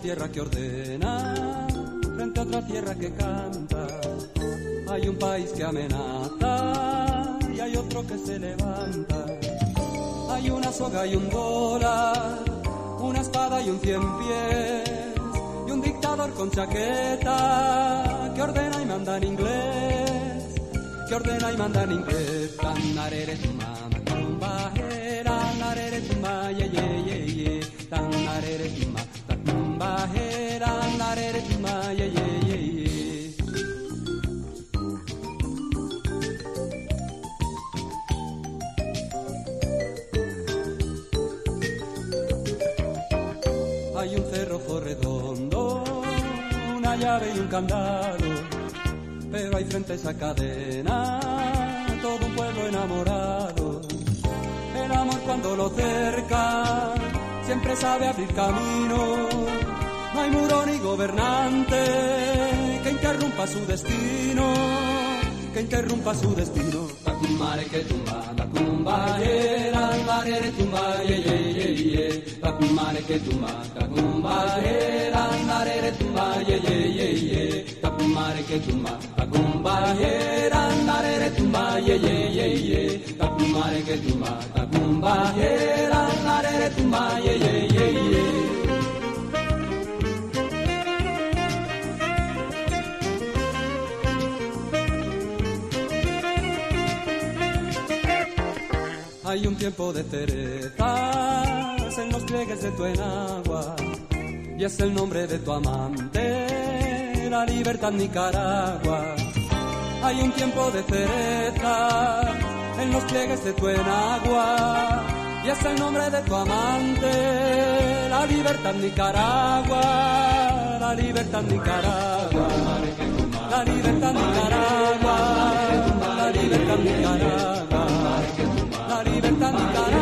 tierra que ordena, frente a otra tierra que canta. Hay un país que amenaza y hay otro que se levanta. Hay una soga y un dólar, una espada y un cien pies, y un dictador con chaqueta que ordena y manda en inglés, que ordena y manda en inglés. Tan llave y un candado, pero hay frente a esa cadena todo un pueblo enamorado. El amor cuando lo cerca siempre sabe abrir camino. No hay muro ni gobernante que interrumpa su destino, que interrumpa su destino. Takumare que tumba, narere tumba, ye, ye, ye, ye. Que tumba, tumba, ye, ye, ye, ye. Takumare que tumba, takumba, era, narere tumba, ye, ye, ye, ye. Takumare que tumba, takumba, era, narere tumba, ye, ye, ye, ye. Hay un tiempo de cerezas en los pliegues de tu enagua y es el nombre de tu amante, la libertad Nicaragua. Hay un tiempo de cerezas en los pliegues de tu enagua y es el nombre de tu amante, la libertad Nicaragua, la libertad Nicaragua, la libertad Nicaragua, la libertad Nicaragua, la libertad Nicaragua.